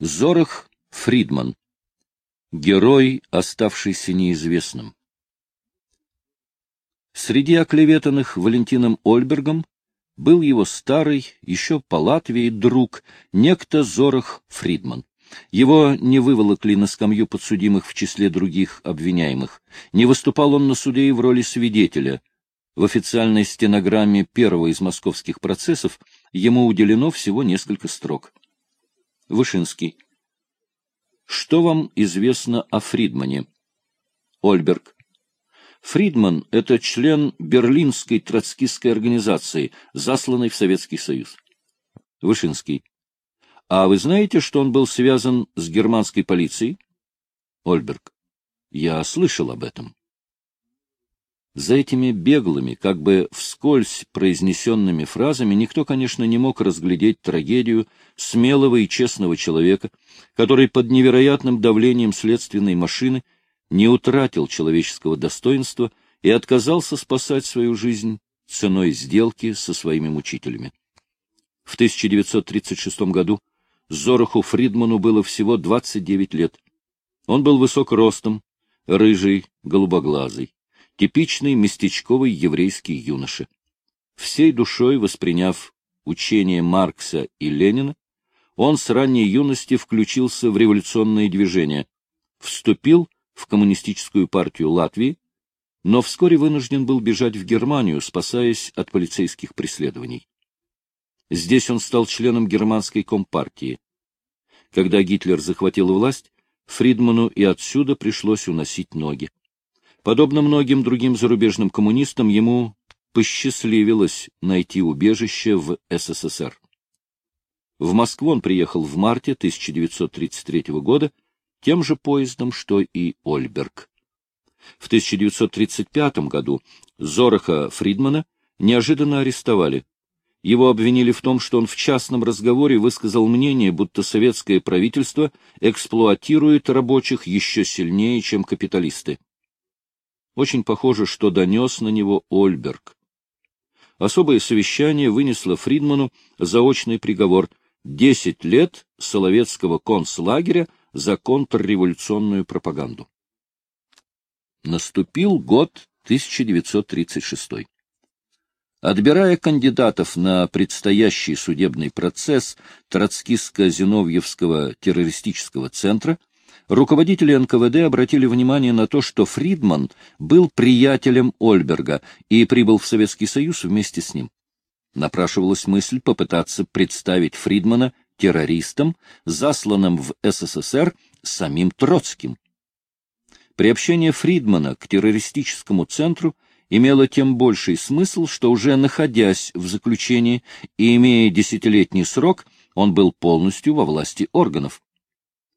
Зорах Фридман. Герой, оставшийся неизвестным. Среди оклеветанных Валентином Ольбергом был его старый, еще по Латвии, друг, некто Зорах Фридман. Его не выволокли на скамью подсудимых в числе других обвиняемых. Не выступал он на суде и в роли свидетеля. В официальной стенограмме первого из московских процессов ему уделено всего несколько строк. Вышинский. Что вам известно о Фридмане? Ольберг. Фридман — это член Берлинской троцкистской организации, засланной в Советский Союз. Вышинский. А вы знаете, что он был связан с германской полицией? Ольберг. Я слышал об этом. За этими беглыми, как бы вскользь произнесенными фразами никто, конечно, не мог разглядеть трагедию смелого и честного человека, который под невероятным давлением следственной машины не утратил человеческого достоинства и отказался спасать свою жизнь ценой сделки со своими мучителями. В 1936 году Зороху Фридману было всего 29 лет. Он был высок ростом, рыжий, голубоглазый типичный местечковый еврейский юноша. Всей душой восприняв учение Маркса и Ленина, он с ранней юности включился в революционные движения, вступил в коммунистическую партию Латвии, но вскоре вынужден был бежать в Германию, спасаясь от полицейских преследований. Здесь он стал членом германской компартии. Когда Гитлер захватил власть, Фридману и отсюда пришлось уносить ноги. Подобно многим другим зарубежным коммунистам, ему посчастливилось найти убежище в СССР. В Москву он приехал в марте 1933 года тем же поездом, что и Ольберг. В 1935 году Зороха Фридмана неожиданно арестовали. Его обвинили в том, что он в частном разговоре высказал мнение, будто советское правительство эксплуатирует рабочих еще сильнее, чем капиталисты. Очень похоже, что донес на него Ольберг. Особое совещание вынесло Фридману заочный приговор — 10 лет Соловецкого концлагеря за контрреволюционную пропаганду. Наступил год 1936. Отбирая кандидатов на предстоящий судебный процесс Троцкистско-Зиновьевского террористического центра, руководители НКВД обратили внимание на то, что Фридман был приятелем Ольберга и прибыл в Советский Союз вместе с ним. Напрашивалась мысль попытаться представить Фридмана террористом, засланным в СССР самим Троцким. Приобщение Фридмана к террористическому центру имело тем больший смысл, что уже находясь в заключении и имея десятилетний срок, он был полностью во власти органов.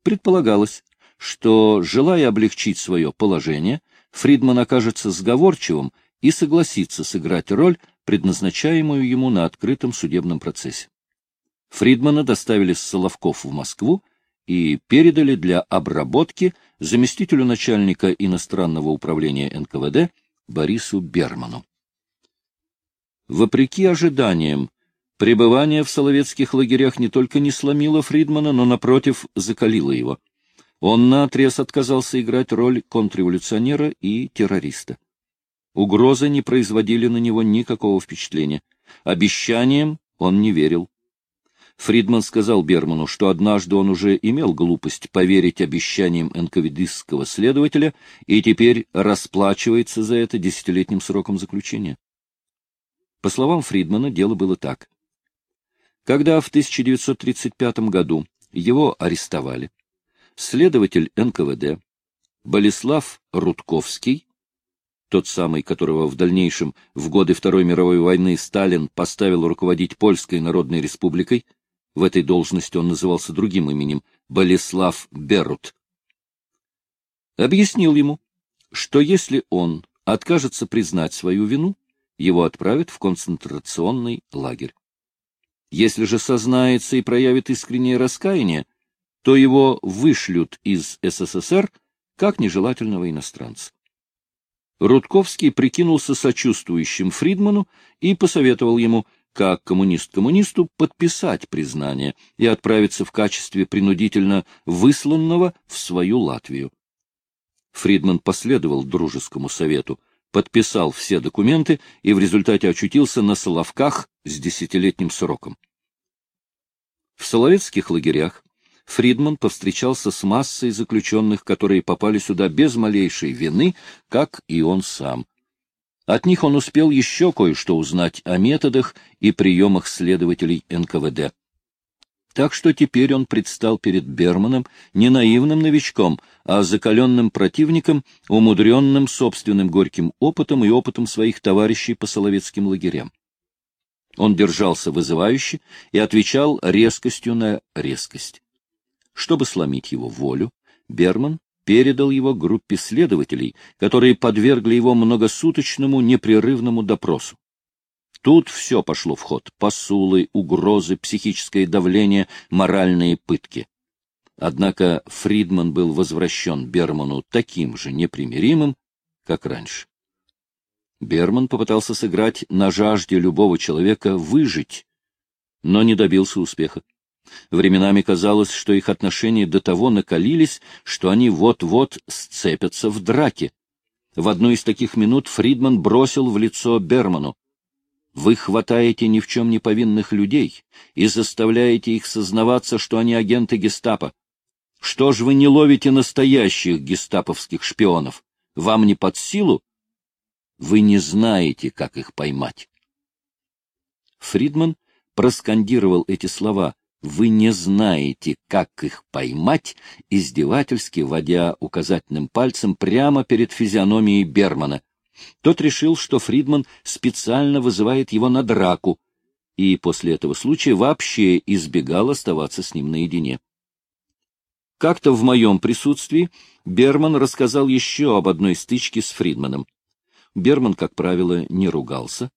Предполагалось, что, желая облегчить свое положение, Фридман окажется сговорчивым и согласится сыграть роль, предназначаемую ему на открытом судебном процессе. Фридмана доставили с Соловков в Москву и передали для обработки заместителю начальника иностранного управления НКВД Борису Берману. Вопреки ожиданиям, пребывание в соловецких лагерях не только не сломило Фридмана, но, напротив, закалило его. Он наотрез отказался играть роль контрреволюционера и террориста. Угрозы не производили на него никакого впечатления. Обещаниям он не верил. Фридман сказал Берману, что однажды он уже имел глупость поверить обещаниям НКВДистского следователя и теперь расплачивается за это десятилетним сроком заключения. По словам Фридмана, дело было так. Когда в 1935 году его арестовали, следователь НКВД Болеслав Рудковский, тот самый, которого в дальнейшем, в годы Второй мировой войны, Сталин поставил руководить Польской Народной Республикой, в этой должности он назывался другим именем, Болеслав Берут, объяснил ему, что если он откажется признать свою вину, его отправят в концентрационный лагерь. Если же сознается и проявит искреннее раскаяние, то его вышлют из СССР как нежелательного иностранца. Рудковский прикинулся сочувствующим Фридману и посоветовал ему, как коммунист коммунисту, подписать признание и отправиться в качестве принудительно высланного в свою Латвию. Фридман последовал дружескому совету, подписал все документы и в результате очутился на Соловках с десятилетним сроком. В соловецких лагерях Фридман повстречался с массой заключенных, которые попали сюда без малейшей вины, как и он сам. От них он успел еще кое-что узнать о методах и приемах следователей НКВД. Так что теперь он предстал перед Берманом не наивным новичком, а закаленным противником, умудренным собственным горьким опытом и опытом своих товарищей по соловецким лагерям. Он держался вызывающе и отвечал резкостью на резкость. Чтобы сломить его волю, Берман передал его группе следователей, которые подвергли его многосуточному непрерывному допросу. Тут все пошло в ход — посулы, угрозы, психическое давление, моральные пытки. Однако Фридман был возвращен Берману таким же непримиримым, как раньше. Берман попытался сыграть на жажде любого человека выжить, но не добился успеха. Временами казалось, что их отношения до того накалились, что они вот-вот сцепятся в драке. В одну из таких минут Фридман бросил в лицо Берману. «Вы хватаете ни в чем не повинных людей и заставляете их сознаваться, что они агенты гестапо. Что ж вы не ловите настоящих гестаповских шпионов? Вам не под силу вы не знаете, как их поймать. Фридман проскандировал эти слова «Вы не знаете, как их поймать», издевательски водя указательным пальцем прямо перед физиономией Бермана. Тот решил, что Фридман специально вызывает его на драку, и после этого случая вообще избегал оставаться с ним наедине. Как-то в моем присутствии Берман рассказал еще об одной стычке с Фридманом. Берман, как правило, не ругался,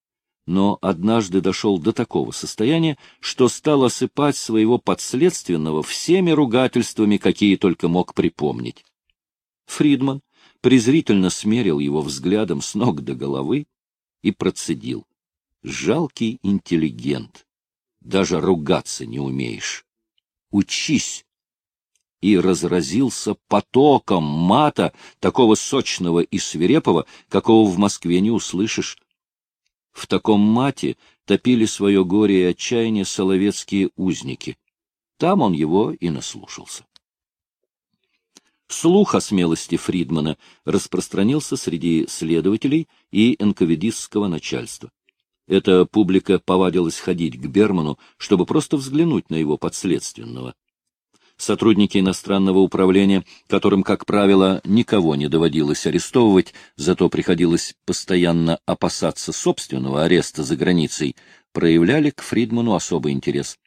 но однажды дошел до такого состояния, что стал осыпать своего подследственного всеми ругательствами, какие только мог припомнить. Фридман презрительно смерил его взглядом с ног до головы и процедил. «Жалкий интеллигент. Даже ругаться не умеешь. Учись!» и разразился потоком мата, такого сочного и свирепого, какого в Москве не услышишь. В таком мате топили свое горе и отчаяние соловецкие узники. Там он его и наслушался. Слух о смелости Фридмана распространился среди следователей и энковидистского начальства. Эта публика повадилась ходить к Берману, чтобы просто взглянуть на его подследственного сотрудники иностранного управления, которым, как правило, никого не доводилось арестовывать, зато приходилось постоянно опасаться собственного ареста за границей, проявляли к Фридману особый интерес.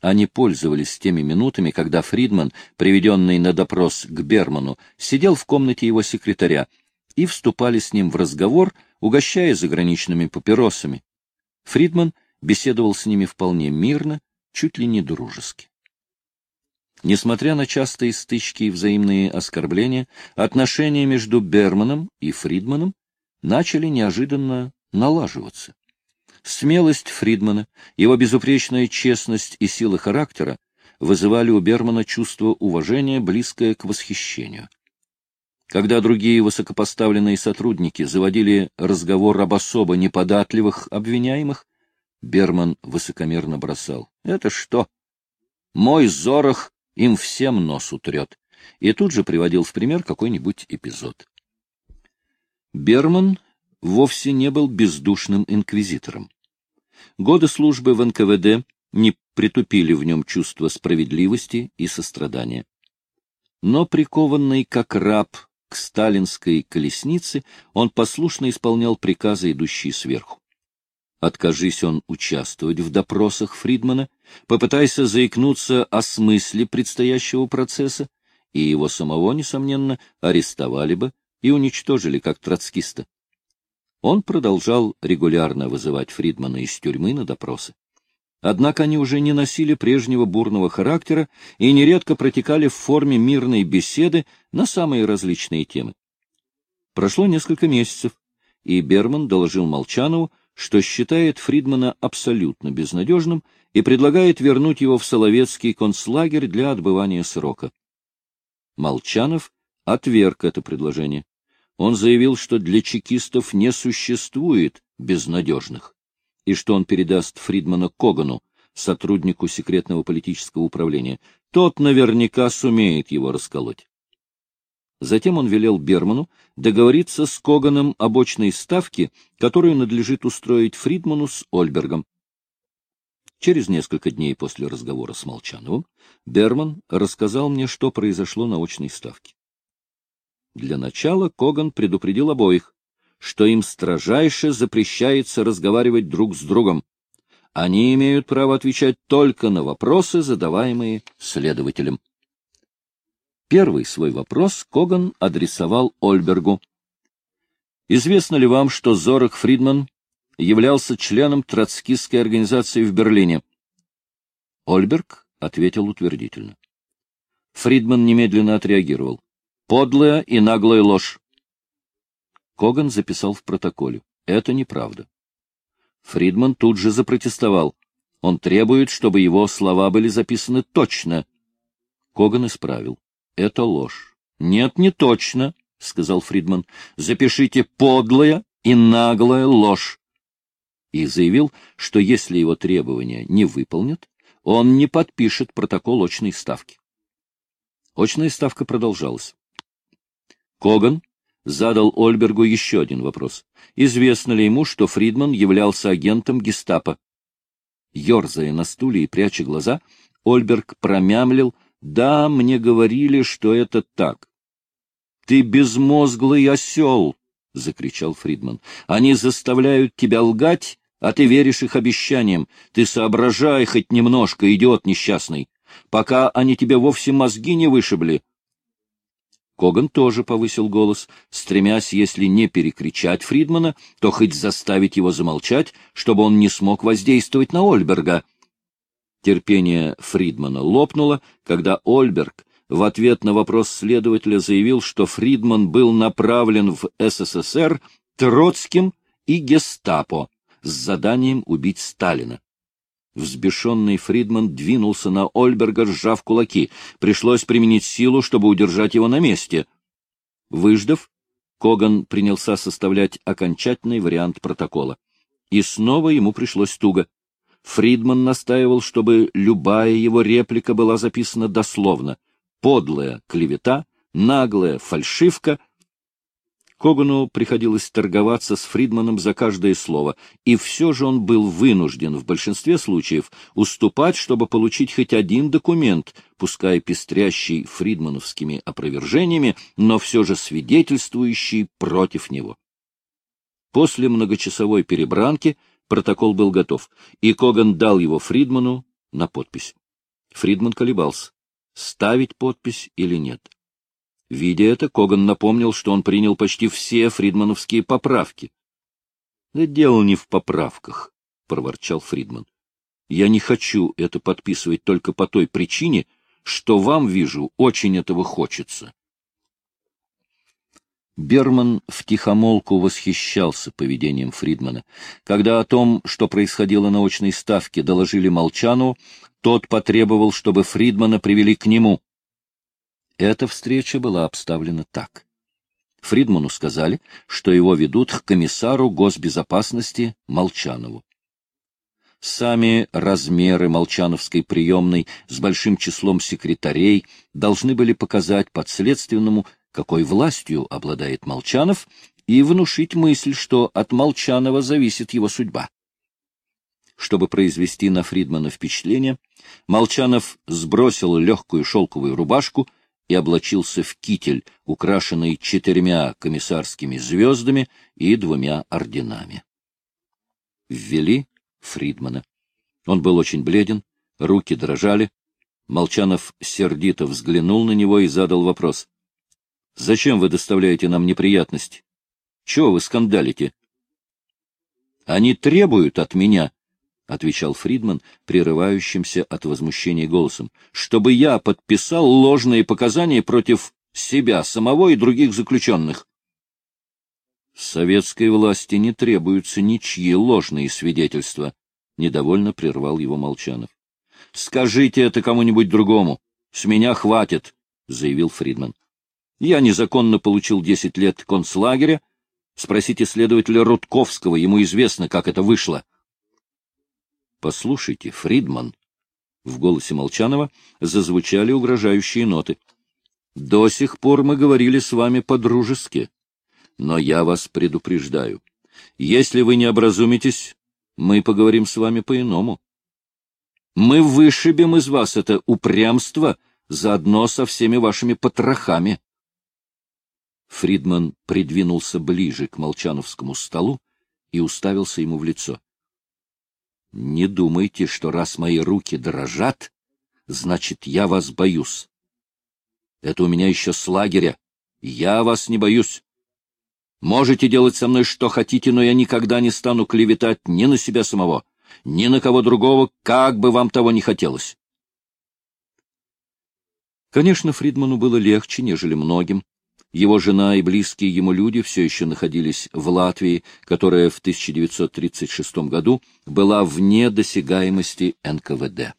Они пользовались теми минутами, когда Фридман, приведенный на допрос к Берману, сидел в комнате его секретаря, и вступали с ним в разговор, угощая заграничными папиросами. Фридман беседовал с ними вполне мирно, чуть ли не дружески. Несмотря на частые стычки и взаимные оскорбления, отношения между Берманом и Фридманом начали неожиданно налаживаться. Смелость Фридмана, его безупречная честность и сила характера вызывали у Бермана чувство уважения, близкое к восхищению. Когда другие высокопоставленные сотрудники заводили разговор об особо неподатливых обвиняемых, Берман высокомерно бросал. — Это что? Мой Зорох им всем нос утрет, и тут же приводил в пример какой-нибудь эпизод. Берман вовсе не был бездушным инквизитором. Годы службы в НКВД не притупили в нем чувство справедливости и сострадания. Но прикованный как раб к сталинской колеснице, он послушно исполнял приказы, идущие сверху. Откажись он участвовать в допросах Фридмана, попытайся заикнуться о смысле предстоящего процесса, и его самого, несомненно, арестовали бы и уничтожили как троцкиста. Он продолжал регулярно вызывать Фридмана из тюрьмы на допросы. Однако они уже не носили прежнего бурного характера и нередко протекали в форме мирной беседы на самые различные темы. Прошло несколько месяцев, и Берман доложил Молчанову, что считает Фридмана абсолютно безнадежным и предлагает вернуть его в Соловецкий концлагерь для отбывания срока. Молчанов отверг это предложение. Он заявил, что для чекистов не существует безнадежных, и что он передаст Фридмана Когану, сотруднику секретного политического управления. Тот наверняка сумеет его расколоть. Затем он велел Берману договориться с Коганом об очной ставке, которую надлежит устроить Фридману с Ольбергом. Через несколько дней после разговора с Молчановым Берман рассказал мне, что произошло на очной ставке. Для начала Коган предупредил обоих, что им строжайше запрещается разговаривать друг с другом. Они имеют право отвечать только на вопросы, задаваемые следователем. Первый свой вопрос Коган адресовал Ольбергу. Известно ли вам, что Зорах Фридман являлся членом троцкистской организации в Берлине? Ольберг ответил утвердительно. Фридман немедленно отреагировал. Подлая и наглая ложь. Коган записал в протоколе. Это неправда. Фридман тут же запротестовал. Он требует, чтобы его слова были записаны точно. Коган исправил. Это ложь. Нет, не точно, — сказал Фридман. Запишите подлая и наглая ложь. И заявил, что если его требования не выполнят, он не подпишет протокол очной ставки. Очная ставка продолжалась. Коган задал Ольбергу еще один вопрос. Известно ли ему, что Фридман являлся агентом гестапо? Ёрзая на стуле и пряча глаза, Ольберг промямлил — да, мне говорили, что это так. — Ты безмозглый осел! — закричал Фридман. — Они заставляют тебя лгать, а ты веришь их обещаниям. Ты соображай хоть немножко, идиот несчастный, пока они тебе вовсе мозги не вышибли. Коган тоже повысил голос, стремясь, если не перекричать Фридмана, то хоть заставить его замолчать, чтобы он не смог воздействовать на Ольберга. Терпение Фридмана лопнуло, когда Ольберг в ответ на вопрос следователя заявил, что Фридман был направлен в СССР Троцким и гестапо с заданием убить Сталина. Взбешенный Фридман двинулся на Ольберга, сжав кулаки. Пришлось применить силу, чтобы удержать его на месте. Выждав, Коган принялся составлять окончательный вариант протокола. И снова ему пришлось туго. Фридман настаивал, чтобы любая его реплика была записана дословно. Подлая клевета, наглая фальшивка. Когану приходилось торговаться с Фридманом за каждое слово, и все же он был вынужден в большинстве случаев уступать, чтобы получить хоть один документ, пускай пестрящий фридмановскими опровержениями, но все же свидетельствующий против него. После многочасовой перебранки Протокол был готов, и Коган дал его Фридману на подпись. Фридман колебался, ставить подпись или нет. Видя это, Коган напомнил, что он принял почти все фридмановские поправки. — Да дело не в поправках, — проворчал Фридман. — Я не хочу это подписывать только по той причине, что вам, вижу, очень этого хочется. Берман втихомолку восхищался поведением Фридмана. Когда о том, что происходило на очной ставке, доложили Молчану, тот потребовал, чтобы Фридмана привели к нему. Эта встреча была обставлена так. Фридману сказали, что его ведут к комиссару госбезопасности Молчанову. Сами размеры Молчановской приемной с большим числом секретарей должны были показать подследственному, какой властью обладает Молчанов, и внушить мысль, что от Молчанова зависит его судьба. Чтобы произвести на Фридмана впечатление, Молчанов сбросил легкую шелковую рубашку и облачился в китель, украшенный четырьмя комиссарскими звездами и двумя орденами. Ввели Фридмана. Он был очень бледен, руки дрожали. Молчанов сердито взглянул на него и задал вопрос. Зачем вы доставляете нам неприятности? Чего вы скандалите? Они требуют от меня, — отвечал Фридман, прерывающимся от возмущения голосом, — чтобы я подписал ложные показания против себя самого и других заключенных. Советской власти не требуются ничьи ложные свидетельства, — недовольно прервал его Молчанов. — Скажите это кому-нибудь другому. С меня хватит, — заявил Фридман. — Я незаконно получил десять лет концлагеря. Спросите следователя Рудковского, ему известно, как это вышло. — Послушайте, Фридман, — в голосе Молчанова зазвучали угрожающие ноты. — До сих пор мы говорили с вами по-дружески. Но я вас предупреждаю. Если вы не образумитесь, мы поговорим с вами по-иному. Мы вышибем из вас это упрямство заодно со всеми вашими потрохами. Фридман придвинулся ближе к Молчановскому столу и уставился ему в лицо. — Не думайте, что раз мои руки дрожат, значит, я вас боюсь. Это у меня еще с лагеря. Я вас не боюсь. Можете делать со мной что хотите, но я никогда не стану клеветать ни на себя самого, ни на кого другого, как бы вам того не хотелось. Конечно, Фридману было легче, нежели многим. Его жена и близкие ему люди все еще находились в Латвии, которая в 1936 году была вне досягаемости НКВД.